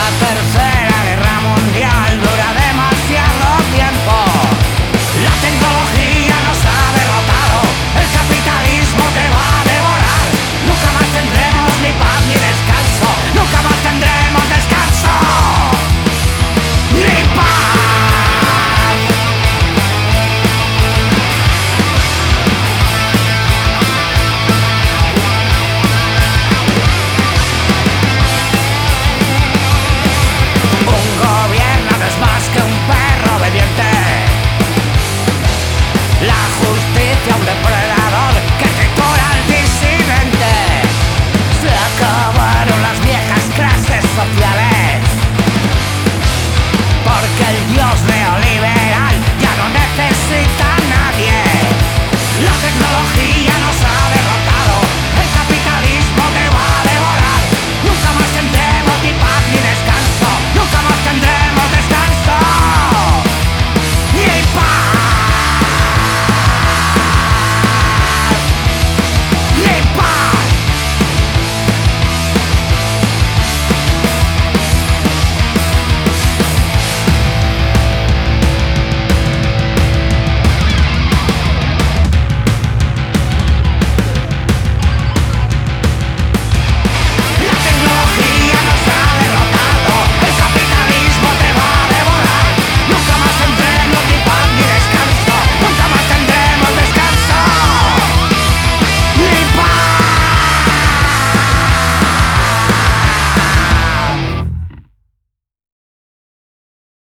I better que el Dios neoliberal ya no necesita